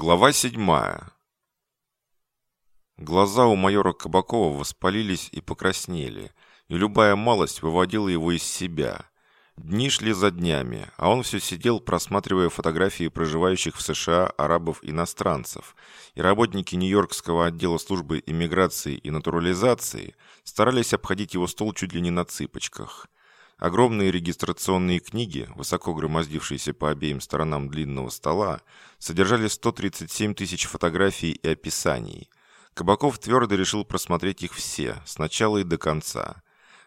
Глава седьмая. Глаза у майора Кабакова воспалились и покраснели, и любая малость выводила его из себя. Дни шли за днями, а он все сидел, просматривая фотографии проживающих в США арабов-иностранцев, и работники Нью-Йоркского отдела службы иммиграции и натурализации старались обходить его стол чуть ли не на цыпочках – Огромные регистрационные книги, высоко громоздившиеся по обеим сторонам длинного стола, содержали 137 тысяч фотографий и описаний. Кабаков твердо решил просмотреть их все, с начала и до конца.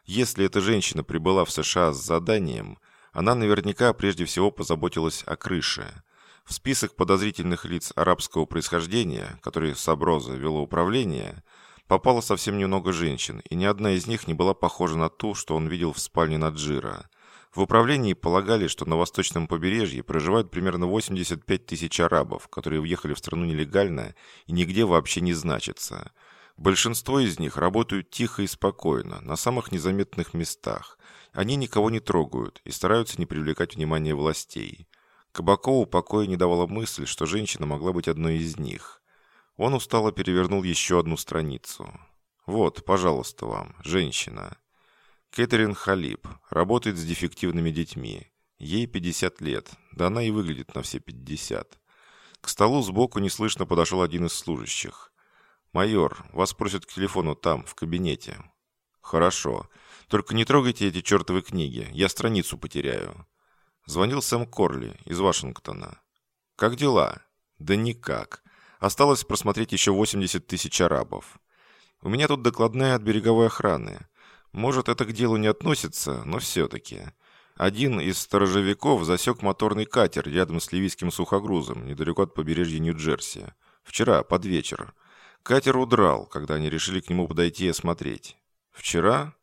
Если эта женщина прибыла в США с заданием, она наверняка прежде всего позаботилась о крыше. В список подозрительных лиц арабского происхождения, которые Саброза вело управление – Попало совсем немного женщин, и ни одна из них не была похожа на ту, что он видел в спальне Наджира. В управлении полагали, что на восточном побережье проживают примерно 85 тысяч арабов, которые въехали в страну нелегально и нигде вообще не значатся. Большинство из них работают тихо и спокойно, на самых незаметных местах. Они никого не трогают и стараются не привлекать внимание властей. Кабакову покоя не давала мысль, что женщина могла быть одной из них. Он устало перевернул еще одну страницу. «Вот, пожалуйста вам, женщина. Кэтрин Халиб. Работает с дефективными детьми. Ей 50 лет. Да она и выглядит на все 50. К столу сбоку неслышно подошел один из служащих. «Майор, вас просят к телефону там, в кабинете». «Хорошо. Только не трогайте эти чертовы книги. Я страницу потеряю». Звонил Сэм Корли из Вашингтона. «Как дела?» «Да никак. Осталось просмотреть еще 80 тысяч арабов. У меня тут докладная от береговой охраны. Может, это к делу не относится, но все-таки. Один из сторожевиков засек моторный катер рядом с ливийским сухогрузом, недалеко от побережья Нью-Джерси. Вчера, под вечер. Катер удрал, когда они решили к нему подойти и осмотреть. Вчера?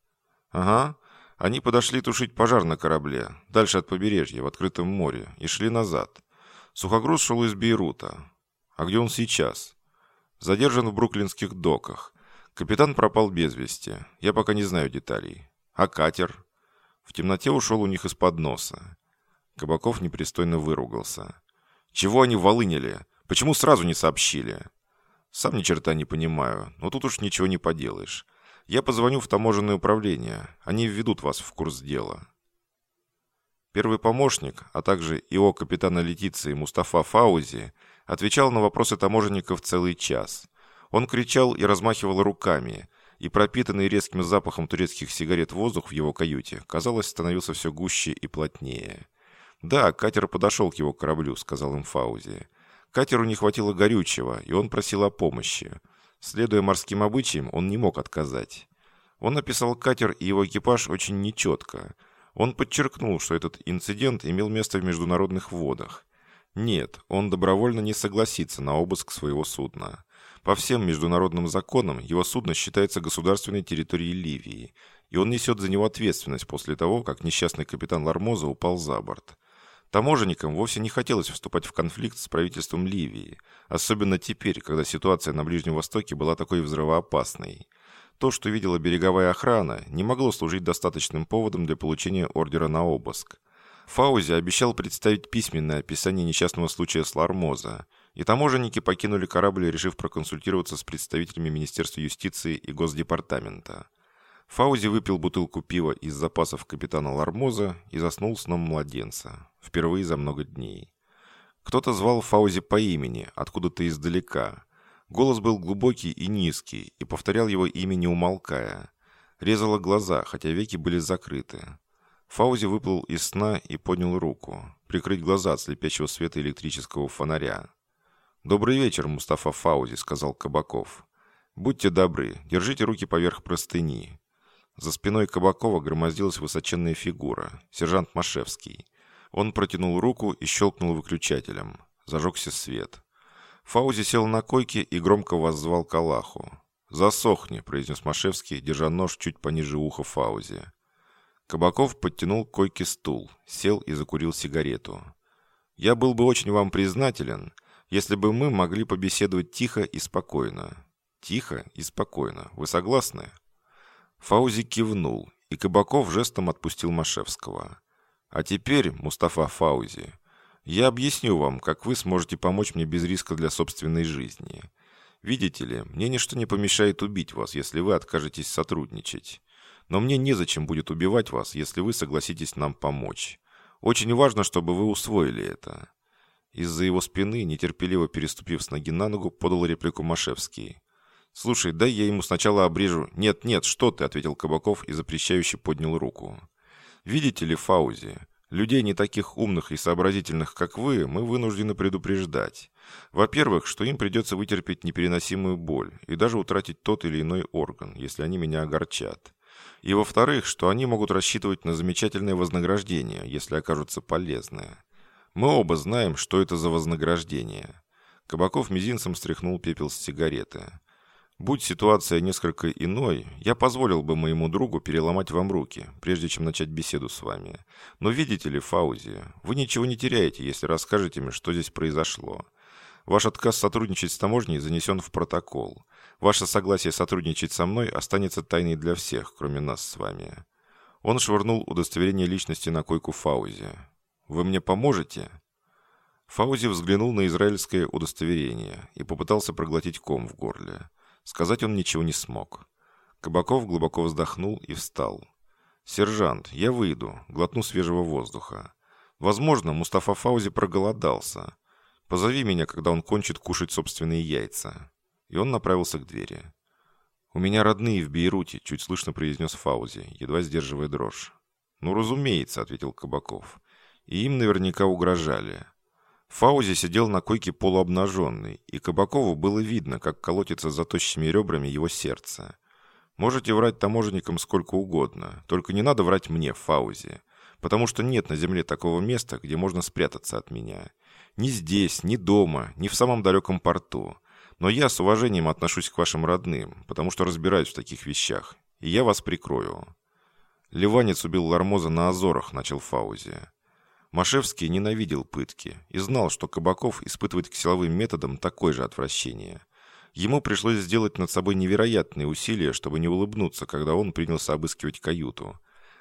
Ага. Они подошли тушить пожар на корабле, дальше от побережья, в открытом море, и шли назад. Сухогруз шел из Бейрута. А где он сейчас? Задержан в бруклинских доках. Капитан пропал без вести. Я пока не знаю деталей. А катер? В темноте ушел у них из-под носа. Кабаков непристойно выругался. Чего они волынили? Почему сразу не сообщили? Сам ни черта не понимаю, но тут уж ничего не поделаешь. Я позвоню в таможенное управление. Они введут вас в курс дела. Первый помощник, а также ИО капитана Летиции Мустафа Фаузи – Отвечал на вопросы таможенников целый час. Он кричал и размахивал руками, и пропитанный резким запахом турецких сигарет воздух в его каюте, казалось, становился все гуще и плотнее. «Да, катер подошел к его кораблю», — сказал им Фаузи. Катеру не хватило горючего, и он просил о помощи. Следуя морским обычаям, он не мог отказать. Он описал катер и его экипаж очень нечетко. Он подчеркнул, что этот инцидент имел место в международных водах. Нет, он добровольно не согласится на обыск своего судна. По всем международным законам его судно считается государственной территорией Ливии, и он несет за него ответственность после того, как несчастный капитан Лармоза упал за борт. Таможенникам вовсе не хотелось вступать в конфликт с правительством Ливии, особенно теперь, когда ситуация на Ближнем Востоке была такой взрывоопасной. То, что видела береговая охрана, не могло служить достаточным поводом для получения ордера на обыск. Фаузи обещал представить письменное описание несчастного случая с Лармоза, и таможенники покинули корабль, решив проконсультироваться с представителями Министерства юстиции и Госдепартамента. Фаузи выпил бутылку пива из запасов капитана Лармоза и заснул сном младенца, впервые за много дней. Кто-то звал Фаузи по имени, откуда-то издалека. Голос был глубокий и низкий, и повторял его имя не умолкая. Резало глаза, хотя веки были закрыты. Фаузи выплыл из сна и поднял руку, прикрыть глаза от слепящего света электрического фонаря. «Добрый вечер, Мустафа Фаузи», — сказал Кабаков. «Будьте добры, держите руки поверх простыни». За спиной Кабакова громоздилась высоченная фигура, сержант Машевский. Он протянул руку и щелкнул выключателем. Зажегся свет. Фаузи сел на койке и громко воззвал Аллаху. «Засохни», — произнес Машевский, держа нож чуть пониже уха Фаузи. Кабаков подтянул к койке стул, сел и закурил сигарету. «Я был бы очень вам признателен, если бы мы могли побеседовать тихо и спокойно». «Тихо и спокойно. Вы согласны?» Фаузи кивнул, и Кабаков жестом отпустил Машевского. «А теперь, Мустафа Фаузи, Я объясню вам, как вы сможете помочь мне без риска для собственной жизни. Видите ли, мне ничто не помешает убить вас, если вы откажетесь сотрудничать. Но мне незачем будет убивать вас, если вы согласитесь нам помочь. Очень важно, чтобы вы усвоили это». Из-за его спины, нетерпеливо переступив с ноги на ногу, подал реплику Машевский. «Слушай, дай я ему сначала обрежу...» «Нет, нет, что ты?» — ответил Кабаков и запрещающе поднял руку. «Видите ли, Фаузи, людей не таких умных и сообразительных, как вы, мы вынуждены предупреждать. Во-первых, что им придется вытерпеть непереносимую боль и даже утратить тот или иной орган, если они меня огорчат. И во-вторых, что они могут рассчитывать на замечательное вознаграждение, если окажутся полезны. Мы оба знаем, что это за вознаграждение. Кабаков мизинцем стряхнул пепел с сигареты. Будь ситуация несколько иной, я позволил бы моему другу переломать вам руки, прежде чем начать беседу с вами. Но видите ли, Фаузи, вы ничего не теряете, если расскажете мне, что здесь произошло. Ваш отказ сотрудничать с таможней занесен в протокол. Ваше согласие сотрудничать со мной останется тайной для всех, кроме нас с вами». Он швырнул удостоверение личности на койку Фаузи. «Вы мне поможете?» Фаузи взглянул на израильское удостоверение и попытался проглотить ком в горле. Сказать он ничего не смог. Кабаков глубоко вздохнул и встал. «Сержант, я выйду, глотну свежего воздуха. Возможно, Мустафа Фаузи проголодался. Позови меня, когда он кончит кушать собственные яйца». И он направился к двери. «У меня родные в Бейруте», — чуть слышно произнес Фаузи, едва сдерживая дрожь. «Ну, разумеется», — ответил Кабаков. «И им наверняка угрожали». Фаузи сидел на койке полуобнаженный, и Кабакову было видно, как колотится за тощими ребрами его сердце. «Можете врать таможенникам сколько угодно, только не надо врать мне, Фаузи, потому что нет на земле такого места, где можно спрятаться от меня. Ни здесь, ни дома, ни в самом далеком порту. Но я с уважением отношусь к вашим родным, потому что разбираюсь в таких вещах, и я вас прикрою». «Ливанец убил Лармоза на Азорах», — начал Фаузи. Машевский ненавидел пытки и знал, что Кабаков испытывает к силовым методам такое же отвращение. Ему пришлось сделать над собой невероятные усилия, чтобы не улыбнуться, когда он принялся обыскивать каюту.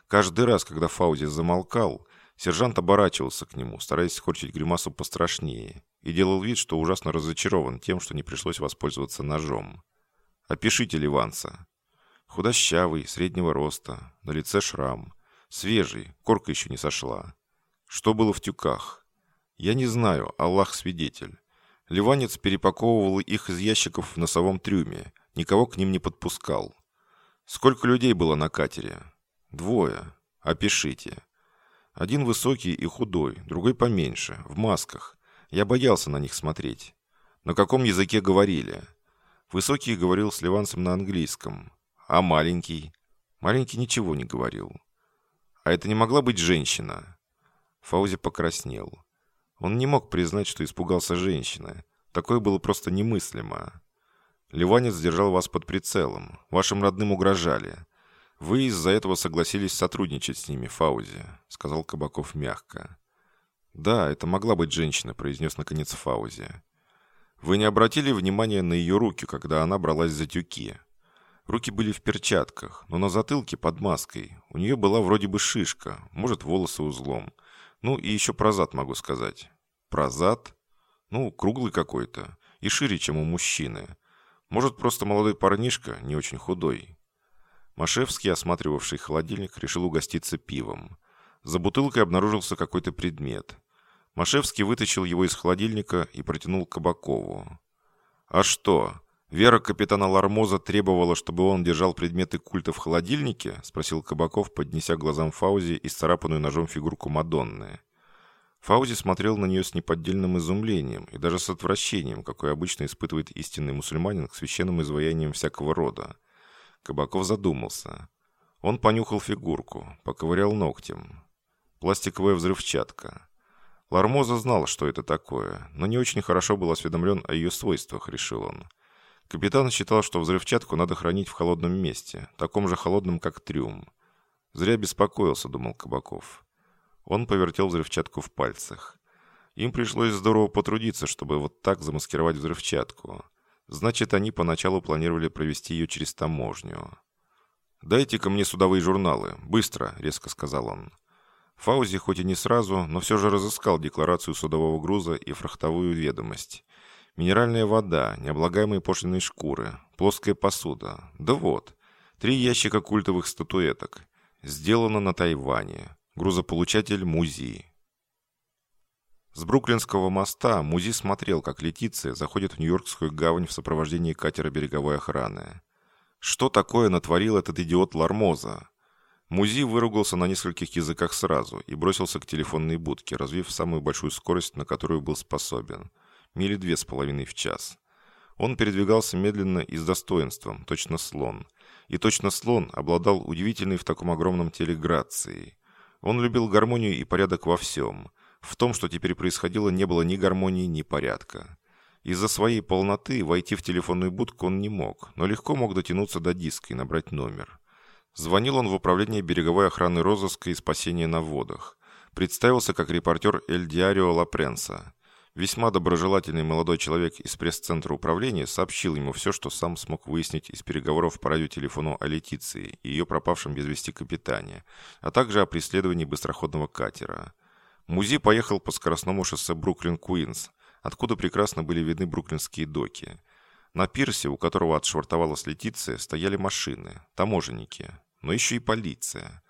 Каждый раз, когда Фаузи замолкал, Сержант оборачивался к нему, стараясь скорчить гримасу пострашнее, и делал вид, что ужасно разочарован тем, что не пришлось воспользоваться ножом. «Опишите Ливанца». Худощавый, среднего роста, на лице шрам. Свежий, корка еще не сошла. Что было в тюках? Я не знаю, Аллах свидетель. Ливанец перепаковывал их из ящиков в носовом трюме, никого к ним не подпускал. Сколько людей было на катере? Двое. Опишите. Один высокий и худой, другой поменьше, в масках. Я боялся на них смотреть. На каком языке говорили? Высокий говорил с ливанцем на английском. А маленький? Маленький ничего не говорил. А это не могла быть женщина? Фаузи покраснел. Он не мог признать, что испугался женщины. Такое было просто немыслимо. Ливанец держал вас под прицелом. Вашим родным угрожали. «Вы из-за этого согласились сотрудничать с ними, Фаузи», — сказал Кабаков мягко. «Да, это могла быть женщина», — произнес наконец Фаузи. «Вы не обратили внимания на ее руки, когда она бралась за тюки?» Руки были в перчатках, но на затылке под маской. У нее была вроде бы шишка, может, волосы узлом. Ну, и еще про зад могу сказать. Про зад? Ну, круглый какой-то. И шире, чем у мужчины. Может, просто молодой парнишка, не очень худой. Машевский, осматривавший холодильник, решил угоститься пивом. За бутылкой обнаружился какой-то предмет. Машевский вытащил его из холодильника и протянул Кабакову. «А что, вера капитана Лармоза требовала, чтобы он держал предметы культа в холодильнике?» спросил Кабаков, поднеся глазам Фаузи и царапанную ножом фигурку Мадонны. Фаузи смотрел на нее с неподдельным изумлением и даже с отвращением, какое обычно испытывает истинный мусульманин к священным изваяниям всякого рода. Кабаков задумался. Он понюхал фигурку, поковырял ногтем. Пластиковая взрывчатка. Лармоза знал, что это такое, но не очень хорошо был осведомлен о ее свойствах, решил он. Капитан считал, что взрывчатку надо хранить в холодном месте, таком же холодном, как трюм. Зря беспокоился, думал Кабаков. Он повертел взрывчатку в пальцах. Им пришлось здорово потрудиться, чтобы вот так замаскировать взрывчатку. Значит, они поначалу планировали провести ее через таможню. «Дайте-ка мне судовые журналы. Быстро!» — резко сказал он. Фаузи хоть и не сразу, но все же разыскал декларацию судового груза и фрахтовую ведомость. Минеральная вода, необлагаемые пошлиные шкуры, плоская посуда. Да вот, три ящика культовых статуэток. Сделано на Тайване. Грузополучатель Музи. С Бруклинского моста Музи смотрел, как Летиция заходит в Нью-Йоркскую гавань в сопровождении катера береговой охраны. Что такое натворил этот идиот Лармоза? Музи выругался на нескольких языках сразу и бросился к телефонной будке, развив самую большую скорость, на которую был способен. Мили две с половиной в час. Он передвигался медленно и с достоинством, точно слон. И точно слон обладал удивительной в таком огромном теле грацией. Он любил гармонию и порядок во всем. В том, что теперь происходило, не было ни гармонии, ни порядка. Из-за своей полноты войти в телефонную будку он не мог, но легко мог дотянуться до диска и набрать номер. Звонил он в управление береговой охраны розыска и спасения на водах. Представился как репортер Эль Диарио Ла Пренса. Весьма доброжелательный молодой человек из пресс-центра управления сообщил ему все, что сам смог выяснить из переговоров по радиотелефону о Летиции и ее пропавшем без вести капитане, а также о преследовании быстроходного катера. Музи поехал по скоростному шоссе Бруклин-Куинс, откуда прекрасно были видны бруклинские доки. На пирсе, у которого отшвартовалась Летиция, стояли машины, таможенники но еще и полиция.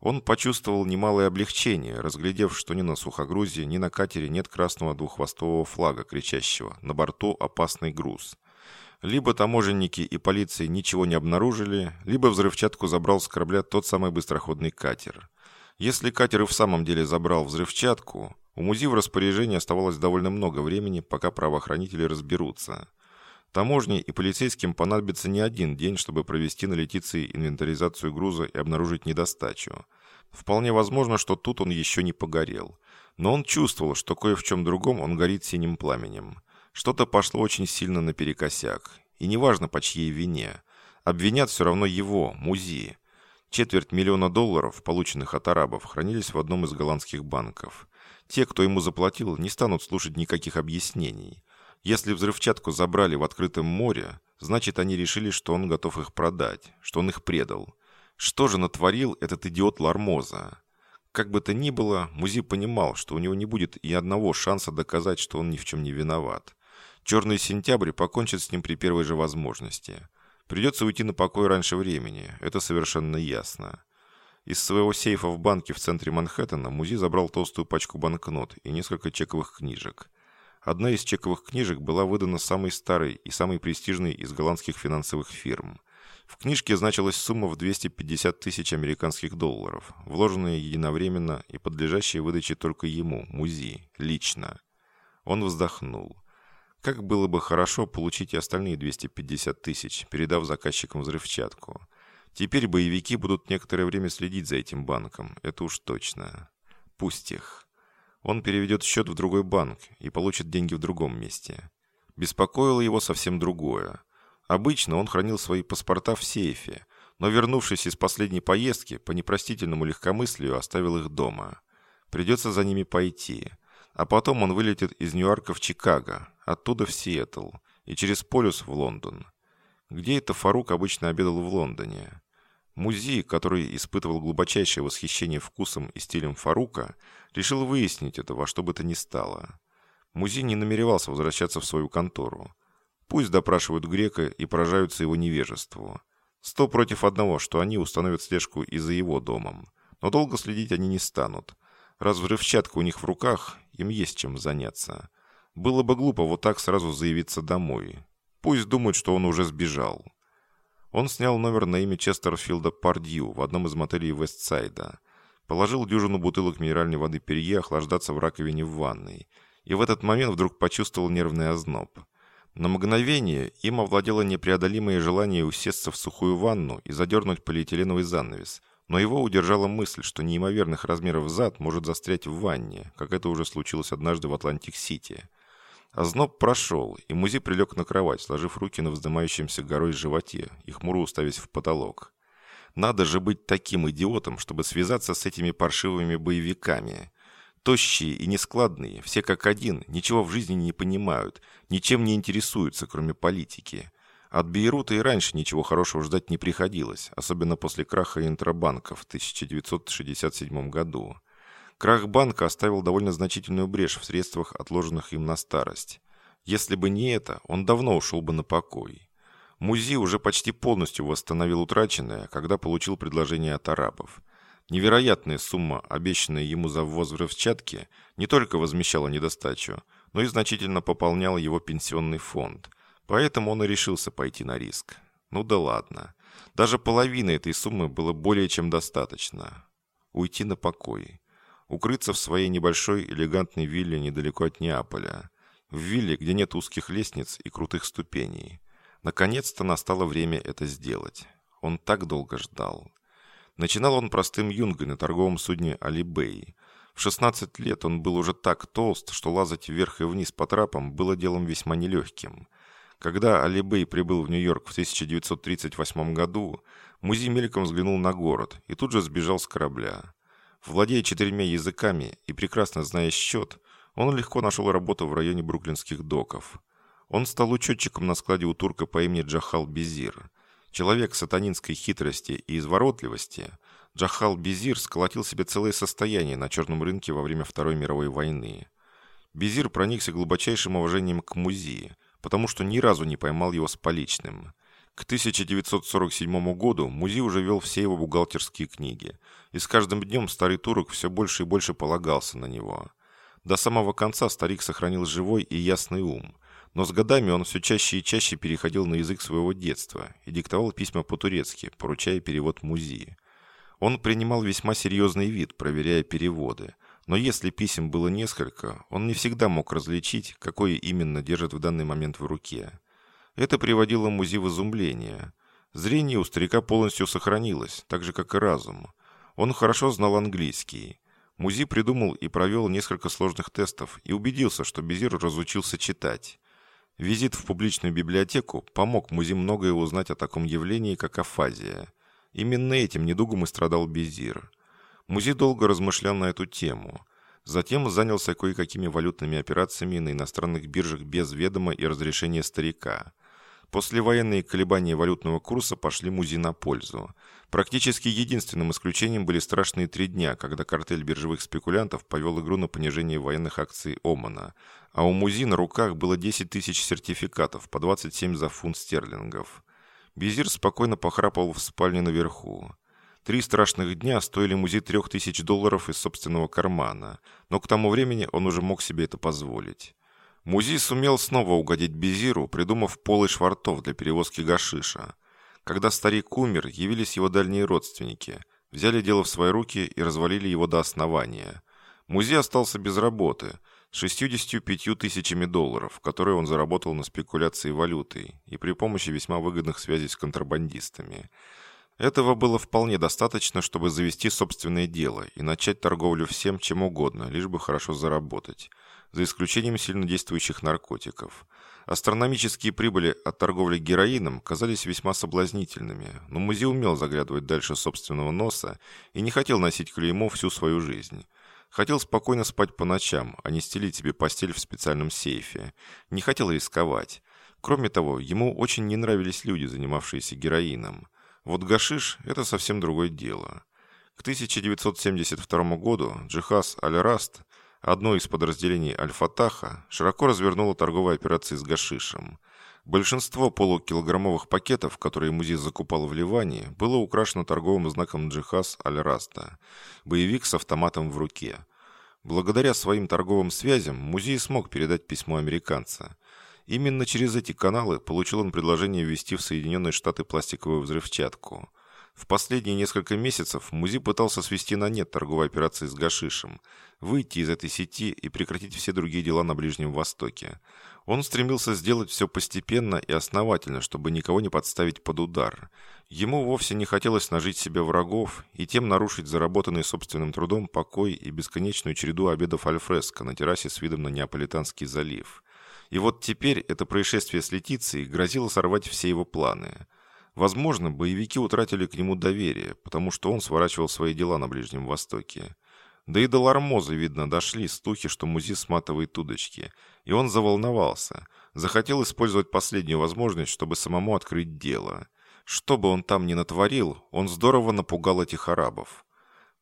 Он почувствовал немалое облегчение, разглядев, что ни на сухогрузе, ни на катере нет красного двуххвостового флага, кричащего «На борту опасный груз». Либо таможенники и полиция ничего не обнаружили, либо взрывчатку забрал с корабля тот самый быстроходный катер. Если катер и в самом деле забрал взрывчатку, у музея в распоряжении оставалось довольно много времени, пока правоохранители разберутся – Таможне и полицейским понадобится не один день, чтобы провести на Летиции инвентаризацию груза и обнаружить недостачу. Вполне возможно, что тут он еще не погорел. Но он чувствовал, что кое в чем другом он горит синим пламенем. Что-то пошло очень сильно наперекосяк. И неважно, по чьей вине. Обвинят все равно его, музей. Четверть миллиона долларов, полученных от арабов, хранились в одном из голландских банков. Те, кто ему заплатил, не станут слушать никаких объяснений. Если взрывчатку забрали в открытом море, значит, они решили, что он готов их продать, что он их предал. Что же натворил этот идиот Лармоза? Как бы то ни было, Музи понимал, что у него не будет и одного шанса доказать, что он ни в чем не виноват. Черный сентябрь покончит с ним при первой же возможности. Придется уйти на покой раньше времени, это совершенно ясно. Из своего сейфа в банке в центре Манхэттена Музи забрал толстую пачку банкнот и несколько чековых книжек. Одна из чековых книжек была выдана самой старой и самой престижной из голландских финансовых фирм. В книжке значилась сумма в 250 тысяч американских долларов, вложенная единовременно и подлежащая выдаче только ему, Музи, лично. Он вздохнул. Как было бы хорошо получить и остальные 250 тысяч, передав заказчикам взрывчатку. Теперь боевики будут некоторое время следить за этим банком, это уж точно. Пусть их. Он переведет счет в другой банк и получит деньги в другом месте. Беспокоило его совсем другое. Обычно он хранил свои паспорта в сейфе, но, вернувшись из последней поездки, по непростительному легкомыслию оставил их дома. Придется за ними пойти. А потом он вылетит из Нью-Йорка в Чикаго, оттуда в Сиэтл и через полюс в Лондон. Где это Фарук обычно обедал в Лондоне? Музей, который испытывал глубочайшее восхищение вкусом и стилем Фарука, решил выяснить это во что бы то ни стало. Музей не намеревался возвращаться в свою контору. Пусть допрашивают грека и поражаются его невежеству. Сто против одного, что они установят слежку и за его домом. Но долго следить они не станут. Раз взрывчатка у них в руках, им есть чем заняться. Было бы глупо вот так сразу заявиться домой. Пусть думают, что он уже сбежал. Он снял номер на имя Честерфилда Пардью в одном из мотелей Вестсайда. Положил дюжину бутылок минеральной воды Перье охлаждаться в раковине в ванной. И в этот момент вдруг почувствовал нервный озноб. На мгновение им овладело непреодолимое желание усесться в сухую ванну и задернуть полиэтиленовый занавес. Но его удержала мысль, что неимоверных размеров зад может застрять в ванне, как это уже случилось однажды в Атлантик-Сити. Озноб прошел, и Музи прилег на кровать, сложив руки на вздымающемся горой животе и хмуро уставясь в потолок. Надо же быть таким идиотом, чтобы связаться с этими паршивыми боевиками. Тощие и нескладные, все как один, ничего в жизни не понимают, ничем не интересуются, кроме политики. От Бейрута и раньше ничего хорошего ждать не приходилось, особенно после краха Интробанка в 1967 году. Крах банка оставил довольно значительную брешь в средствах, отложенных им на старость. Если бы не это, он давно ушел бы на покой. Музи уже почти полностью восстановил утраченное, когда получил предложение от арабов. Невероятная сумма, обещанная ему за ввоз взрывчатки, не только возмещала недостачу, но и значительно пополняла его пенсионный фонд. Поэтому он и решился пойти на риск. Ну да ладно. Даже половины этой суммы было более чем достаточно. Уйти на покой. Укрыться в своей небольшой элегантной вилле недалеко от Неаполя. В вилле, где нет узких лестниц и крутых ступеней. Наконец-то настало время это сделать. Он так долго ждал. Начинал он простым юнгой на торговом судне «Алибей». В 16 лет он был уже так толст, что лазать вверх и вниз по трапам было делом весьма нелегким. Когда Алибей прибыл в Нью-Йорк в 1938 году, Музи мельком взглянул на город и тут же сбежал с корабля. Владея четырьмя языками и прекрасно зная счет, он легко нашел работу в районе бруклинских доков. Он стал учетчиком на складе у турка по имени Джахал Безир. Человек сатанинской хитрости и изворотливости, Джахал Безир сколотил себе целое состояние на черном рынке во время Второй мировой войны. Безир проникся глубочайшим уважением к Музи, потому что ни разу не поймал его с поличным. К 1947 году Музи уже вел все его бухгалтерские книги, и с каждым днем старый турок все больше и больше полагался на него. До самого конца старик сохранил живой и ясный ум, но с годами он все чаще и чаще переходил на язык своего детства и диктовал письма по-турецки, поручая перевод Музи. Он принимал весьма серьезный вид, проверяя переводы, но если писем было несколько, он не всегда мог различить, какое именно держит в данный момент в руке. Это приводило Музи в изумление. Зрение у старика полностью сохранилось, так же, как и разум. Он хорошо знал английский. Музи придумал и провел несколько сложных тестов и убедился, что Безир разучился читать. Визит в публичную библиотеку помог Музи многое узнать о таком явлении, как афазия. Именно этим недугом и страдал Безир. Музи долго размышлял на эту тему. Затем занялся кое-какими валютными операциями на иностранных биржах без ведома и разрешения старика. Послевоенные колебания валютного курса пошли Музи на пользу. Практически единственным исключением были страшные три дня, когда картель биржевых спекулянтов повел игру на понижение военных акций Омана, а у Музи на руках было 10 тысяч сертификатов по 27 за фунт стерлингов. Безир спокойно похрапал в спальне наверху. Три страшных дня стоили Музи трех тысяч долларов из собственного кармана, но к тому времени он уже мог себе это позволить. Музи сумел снова угодить Безиру, придумав полы швартов для перевозки гашиша. Когда старик умер, явились его дальние родственники, взяли дело в свои руки и развалили его до основания. Музи остался без работы, с 65 тысячами долларов, которые он заработал на спекуляции валютой и при помощи весьма выгодных связей с контрабандистами. Этого было вполне достаточно, чтобы завести собственное дело и начать торговлю всем, чем угодно, лишь бы хорошо заработать – за исключением сильнодействующих наркотиков. Астрономические прибыли от торговли героином казались весьма соблазнительными, но музей умел заглядывать дальше собственного носа и не хотел носить клеймо всю свою жизнь. Хотел спокойно спать по ночам, а не стелить себе постель в специальном сейфе. Не хотел рисковать. Кроме того, ему очень не нравились люди, занимавшиеся героином. Вот гашиш – это совсем другое дело. К 1972 году Джихас Аль-Раст – Одно из подразделений Аль-Фатаха широко развернуло торговые операции с гашишем. Большинство полукилограммовых пакетов, которые музей закупал в Ливане, было украшено торговым знаком Джихас Аль-Раста – боевик с автоматом в руке. Благодаря своим торговым связям музей смог передать письмо американца. Именно через эти каналы получил он предложение ввести в Соединенные Штаты пластиковую взрывчатку – в последние несколько месяцев Музи пытался свести на нет торговые операции с гашишем, выйти из этой сети и прекратить все другие дела на Ближнем Востоке. Он стремился сделать все постепенно и основательно, чтобы никого не подставить под удар. Ему вовсе не хотелось нажить себе врагов и тем нарушить заработанный собственным трудом покой и бесконечную череду обедов альфреско на террасе с видом на Неаполитанский залив. И вот теперь это происшествие с Летицией грозило сорвать все его планы – Возможно, боевики утратили к нему доверие, потому что он сворачивал свои дела на Ближнем Востоке. Да и до Лармоза, видно, дошли стухи, что Музи сматывает удочки. И он заволновался. Захотел использовать последнюю возможность, чтобы самому открыть дело. Что бы он там ни натворил, он здорово напугал этих арабов.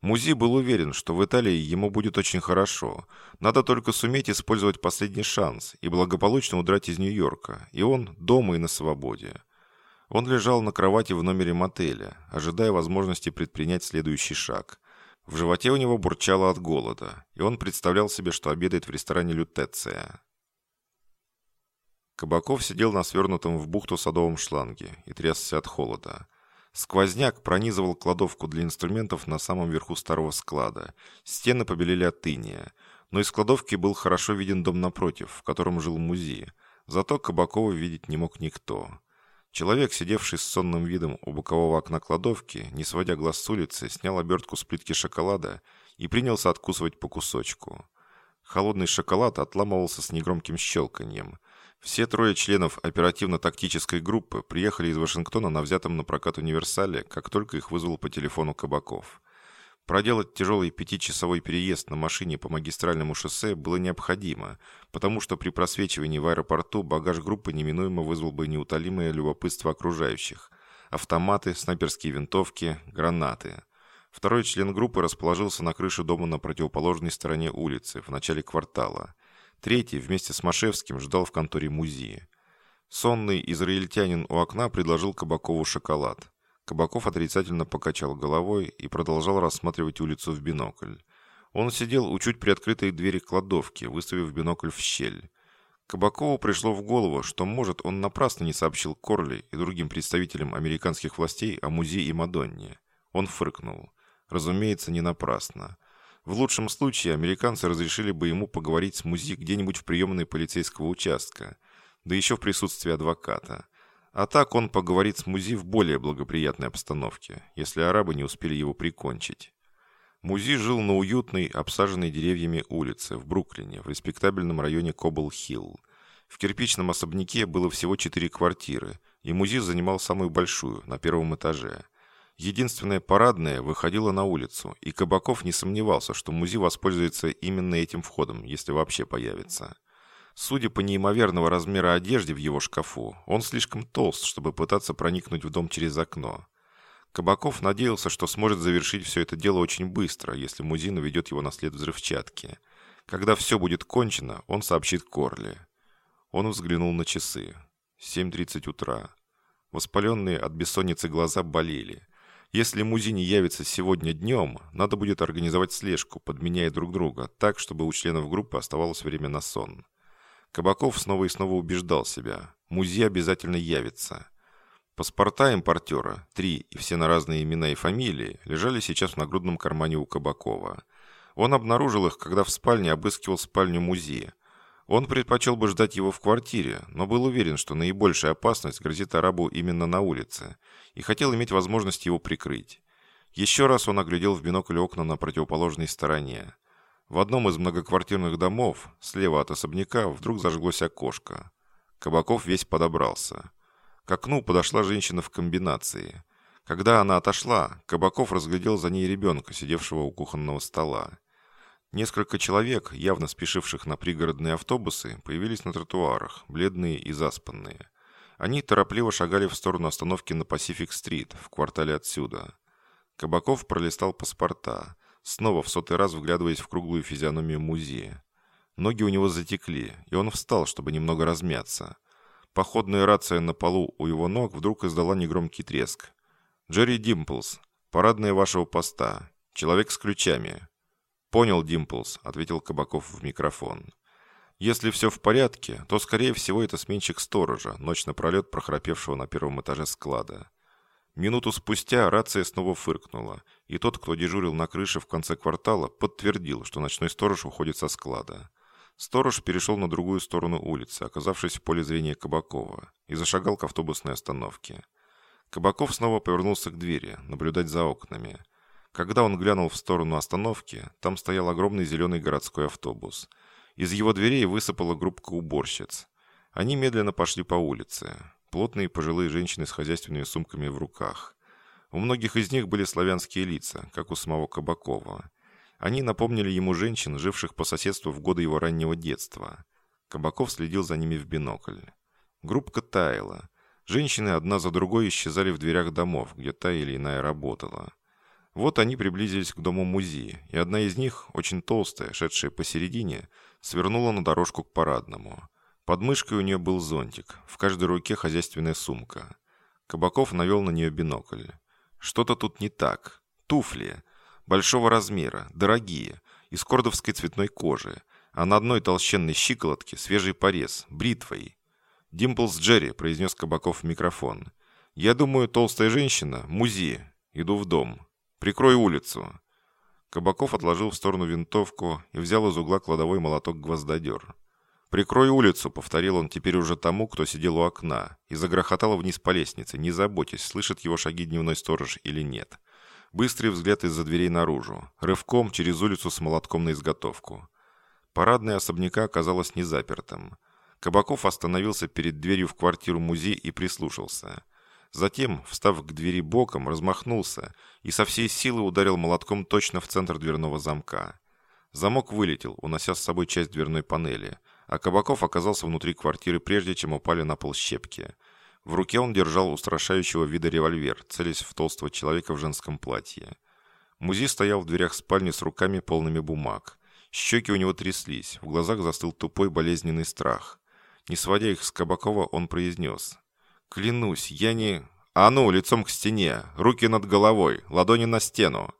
Музи был уверен, что в Италии ему будет очень хорошо. Надо только суметь использовать последний шанс и благополучно удрать из Нью-Йорка. И он дома и на свободе. Он лежал на кровати в номере мотеля, ожидая возможности предпринять следующий шаг. В животе у него бурчало от голода, и он представлял себе, что обедает в ресторане «Лютеция». Кабаков сидел на свернутом в бухту садовом шланге и трясся от холода. Сквозняк пронизывал кладовку для инструментов на самом верху старого склада. Стены побелели от иния. Но из кладовки был хорошо виден дом напротив, в котором жил музей. Зато Кабакова видеть не мог никто. Человек, сидевший с сонным видом у бокового окна кладовки, не сводя глаз с улицы, снял обертку с плитки шоколада и принялся откусывать по кусочку. Холодный шоколад отламывался с негромким щелканьем – все трое членов оперативно-тактической группы приехали из Вашингтона на взятом на прокат универсале, как только их вызвал по телефону Кабаков. Проделать тяжелый пятичасовой переезд на машине по магистральному шоссе было необходимо, потому что при просвечивании в аэропорту багаж группы неминуемо вызвал бы неутолимое любопытство окружающих. Автоматы, снайперские винтовки, гранаты. Второй член группы расположился на крыше дома на противоположной стороне улицы, в начале квартала. Третий вместе с Машевским ждал в конторе музея. Сонный израильтянин у окна предложил Кабакову шоколад. Кабаков отрицательно покачал головой и продолжал рассматривать улицу в бинокль. Он сидел у чуть приоткрытой двери кладовки, выставив бинокль в щель. Кабакову пришло в голову, что, может, он напрасно не сообщил Корли и другим представителям американских властей о музее и Мадонне. Он фыркнул. Разумеется, не напрасно. В лучшем случае американцы разрешили бы ему поговорить с Музи где-нибудь в приемной полицейского участка, да еще в присутствии адвоката. А так он поговорит с Музи в более благоприятной обстановке, если арабы не успели его прикончить. Музи жил на уютной, обсаженной деревьями улице в Бруклине, в респектабельном районе Кобл-Хилл. В кирпичном особняке было всего четыре квартиры, и Музи занимал самую большую, на первом этаже – Единственная парадная выходила на улицу, и Кабаков не сомневался, что музей воспользуется именно этим входом, если вообще появится. Судя по неимоверного размера одежды в его шкафу, он слишком толст, чтобы пытаться проникнуть в дом через окно. Кабаков надеялся, что сможет завершить все это дело очень быстро, если музей наведет его на след взрывчатки. Когда все будет кончено, он сообщит Корли. Он взглянул на часы. 7.30 утра. Воспаленные от бессонницы глаза болели. Если Музи не явится сегодня днем, надо будет организовать слежку, подменяя друг друга, так, чтобы у членов группы оставалось время на сон. Кабаков снова и снова убеждал себя. Музи обязательно явится. Паспорта импортера, три и все на разные имена и фамилии, лежали сейчас в нагрудном кармане у Кабакова. Он обнаружил их, когда в спальне обыскивал спальню музея. Он предпочел бы ждать его в квартире, но был уверен, что наибольшая опасность грозит арабу именно на улице, и хотел иметь возможность его прикрыть. Еще раз он оглядел в бинокль окна на противоположной стороне. В одном из многоквартирных домов, слева от особняка, вдруг зажглось окошко. Кабаков весь подобрался. К окну подошла женщина в комбинации. Когда она отошла, Кабаков разглядел за ней ребенка, сидевшего у кухонного стола. Несколько человек, явно спешивших на пригородные автобусы, появились на тротуарах, бледные и заспанные. Они торопливо шагали в сторону остановки на Пасифик-стрит, в квартале отсюда. Кабаков пролистал паспорта, снова в сотый раз вглядываясь в круглую физиономию музея. Ноги у него затекли, и он встал, чтобы немного размяться. Походная рация на полу у его ног вдруг издала негромкий треск. «Джерри Димплс, парадная вашего поста. Человек с ключами. «Понял, Димплс», — ответил Кабаков в микрофон. «Если все в порядке, то, скорее всего, это сменщик сторожа, ночь напролет прохрапевшего на первом этаже склада». Минуту спустя рация снова фыркнула, и тот, кто дежурил на крыше в конце квартала, подтвердил, что ночной сторож уходит со склада. Сторож перешел на другую сторону улицы, оказавшись в поле зрения Кабакова, и зашагал к автобусной остановке. Кабаков снова повернулся к двери, наблюдать за окнами. Когда он глянул в сторону остановки, там стоял огромный зеленый городской автобус. Из его дверей высыпала группка уборщиц. Они медленно пошли по улице. Плотные пожилые женщины с хозяйственными сумками в руках. У многих из них были славянские лица, как у самого Кабакова. Они напомнили ему женщин, живших по соседству в годы его раннего детства. Кабаков следил за ними в бинокль. Группка таяла. Женщины одна за другой исчезали в дверях домов, где та или иная работала. Вот они приблизились к дому музея, и одна из них, очень толстая, шедшая посередине, свернула на дорожку к парадному. Под мышкой у нее был зонтик, в каждой руке хозяйственная сумка. Кабаков навел на нее бинокль. Что-то тут не так. Туфли. Большого размера, дорогие, из кордовской цветной кожи, а на одной толщенной щиколотке свежий порез, бритвой. «Димплс Джерри», — произнес Кабаков в микрофон. «Я думаю, толстая женщина — музей. Иду в дом. Прикрой улицу». Кабаков отложил в сторону винтовку и взял из угла кладовой молоток-гвоздодер. «Прикрой улицу», — повторил он теперь уже тому, кто сидел у окна, и загрохотал вниз по лестнице. «Не заботьтесь, слышит его шаги дневной сторож или нет». Быстрый взгляд из-за дверей наружу. Рывком через улицу с молотком на изготовку. Парадная особняка оказалась незапертым. Кабаков остановился перед дверью в квартиру музей и прислушался. Затем, встав к двери боком, размахнулся и со всей силы ударил молотком точно в центр дверного замка. Замок вылетел, унося с собой часть дверной панели, а Кабаков оказался внутри квартиры, прежде чем упали на пол щепки. В руке он держал устрашающего вида револьвер, целясь в толстого человека в женском платье. Музи стоял в дверях спальни с руками полными бумаг. Щеки у него тряслись, в глазах застыл тупой болезненный страх. Не сводя их с Кабакова, он произнес. «Клянусь, я не...» «А ну, лицом к стене! Руки над головой! Ладони на стену!»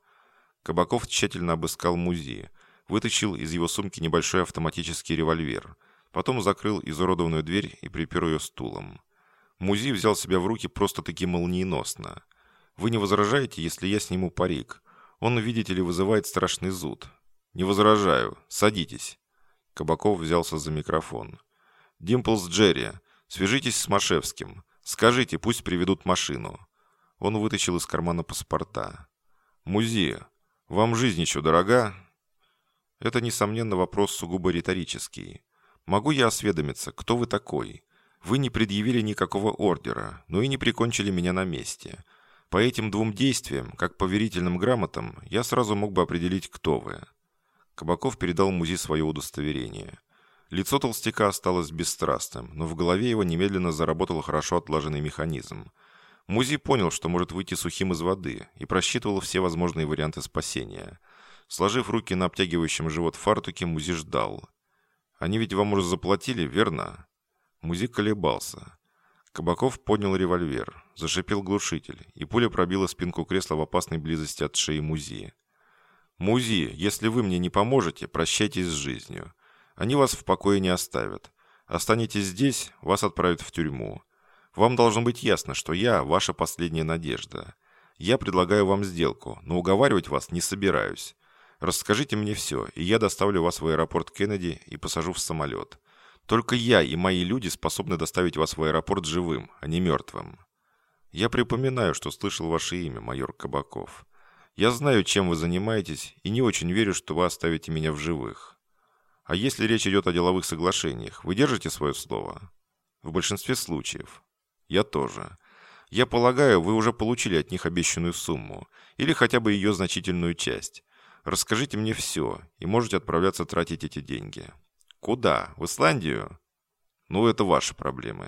Кабаков тщательно обыскал Музи. Вытащил из его сумки небольшой автоматический револьвер. Потом закрыл изуродованную дверь и припер ее стулом. Музи взял себя в руки просто-таки молниеносно. «Вы не возражаете, если я сниму парик? Он, видите ли, вызывает страшный зуд». «Не возражаю. Садитесь». Кабаков взялся за микрофон. «Димплс Джерри, свяжитесь с Машевским. Скажите, пусть приведут машину». Он вытащил из кармана паспорта. «Музи, вам жизнь еще дорога?» Это, несомненно, вопрос сугубо риторический. «Могу я осведомиться, кто вы такой?» Вы не предъявили никакого ордера, но и не прикончили меня на месте. По этим двум действиям, как по верительным грамотам, я сразу мог бы определить, кто вы». Кабаков передал Музи свое удостоверение. Лицо толстяка осталось бесстрастным, но в голове его немедленно заработал хорошо отлаженный механизм. Музи понял, что может выйти сухим из воды, и просчитывал все возможные варианты спасения. Сложив руки на обтягивающем живот фартуке, Музи ждал. «Они ведь вам уже заплатили, верно?» Музик колебался. Кабаков поднял револьвер, зашипел глушитель, и пуля пробила спинку кресла в опасной близости от шеи Музи. «Музи, если вы мне не поможете, прощайтесь с жизнью. Они вас в покое не оставят. Останетесь здесь, вас отправят в тюрьму. Вам должно быть ясно, что я ваша последняя надежда. Я предлагаю вам сделку, но уговаривать вас не собираюсь. Расскажите мне все, и я доставлю вас в аэропорт Кеннеди и посажу в самолет. Только я и мои люди способны доставить вас в аэропорт живым, а не мертвым. Я припоминаю, что слышал ваше имя, майор Кабаков. Я знаю, чем вы занимаетесь, и не очень верю, что вы оставите меня в живых. А если речь идет о деловых соглашениях, вы держите свое слово? В большинстве случаев. Я тоже. Я полагаю, вы уже получили от них обещанную сумму, или хотя бы ее значительную часть. Расскажите мне все, и можете отправляться тратить эти деньги. «Куда? В Исландию?» «Ну, это ваши проблемы».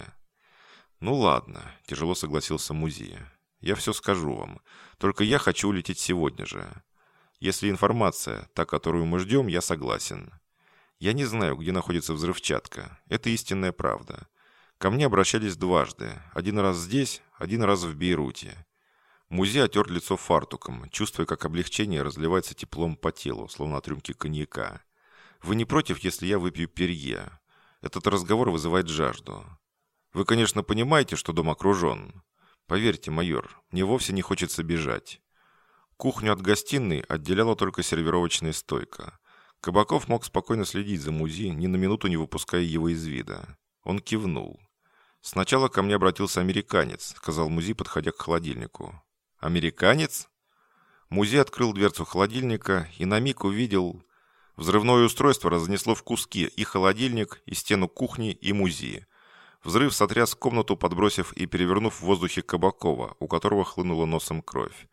«Ну ладно», – тяжело согласился Музи. «Я все скажу вам. Только я хочу улететь сегодня же. Если информация, та, которую мы ждем, я согласен. Я не знаю, где находится взрывчатка. Это истинная правда. Ко мне обращались дважды. Один раз здесь, один раз в Бейруте. Музи отер лицо фартуком, чувствуя, как облегчение разливается теплом по телу, словно от рюмки коньяка. Вы не против, если я выпью перье? Этот разговор вызывает жажду. Вы, конечно, понимаете, что дом окружен. Поверьте, майор, мне вовсе не хочется бежать. Кухню от гостиной отделяла только сервировочная стойка. Кабаков мог спокойно следить за Музи, ни на минуту не выпуская его из вида. Он кивнул. «Сначала ко мне обратился американец», — сказал Музи, подходя к холодильнику. «Американец?» Музи открыл дверцу холодильника и на миг увидел Взрывное устройство разнесло в куски и холодильник, и стену кухни, и музея. Взрыв сотряс комнату, подбросив и перевернув в воздухе Кабакова, у которого хлынула носом кровь.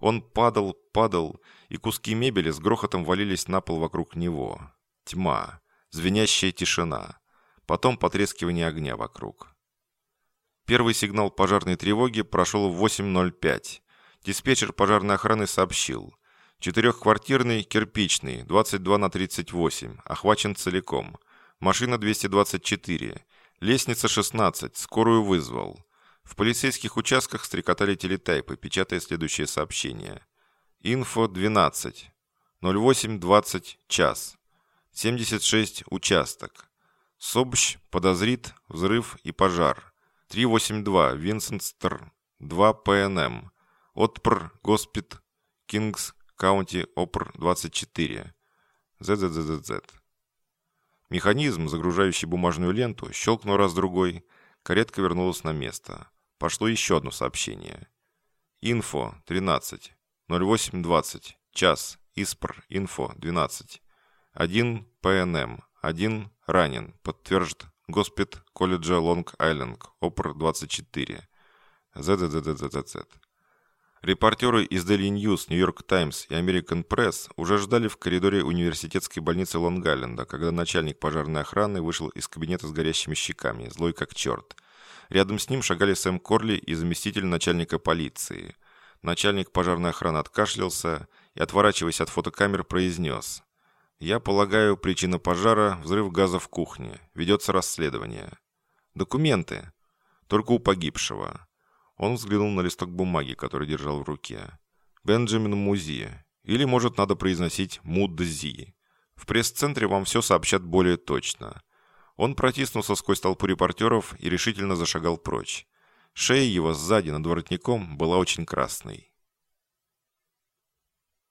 Он падал, падал, и куски мебели с грохотом валились на пол вокруг него. Тьма, звенящая тишина, потом потрескивание огня вокруг. Первый сигнал пожарной тревоги прошел в 8.05. Диспетчер пожарной охраны сообщил. Четырехквартирный, кирпичный, 22 на 38, охвачен целиком. Машина 224. Лестница 16, скорую вызвал. В полицейских участках стрекотали телетайпы, печатая следующее сообщение. Инфо 12. 08.20 час. 76 участок. Собщ подозрит взрыв и пожар. 382 Винсентстр 2 ПНМ. Отпр Госпит Кингс Каунти Опр 24. ЗЗЗЗ. Механизм, загружающий бумажную ленту, щелкнул раз-другой. Каретка вернулась на место. Пошло еще одно сообщение. Инфо 13. 08.20. Час. Испр. Инфо 12. 1 ПНМ. 1 ранен. Подтвержд. Госпит колледжа Лонг-Айленд. Опр 24. ЗЗЗЗЗЗ. Репортеры из Daily News, New York Times и American Press уже ждали в коридоре университетской больницы Лонг-Айленда, когда начальник пожарной охраны вышел из кабинета с горящими щеками, злой как черт. Рядом с ним шагали Сэм Корли и заместитель начальника полиции. Начальник пожарной охраны откашлялся и, отворачиваясь от фотокамер, произнес. «Я полагаю, причина пожара – взрыв газа в кухне. Ведется расследование. Документы. Только у погибшего. Он взглянул на листок бумаги, который держал в руке. «Бенджамин Музи. Или, может, надо произносить Мудзи. В пресс-центре вам все сообщат более точно». Он протиснулся сквозь толпу репортеров и решительно зашагал прочь. Шея его сзади над воротником была очень красной.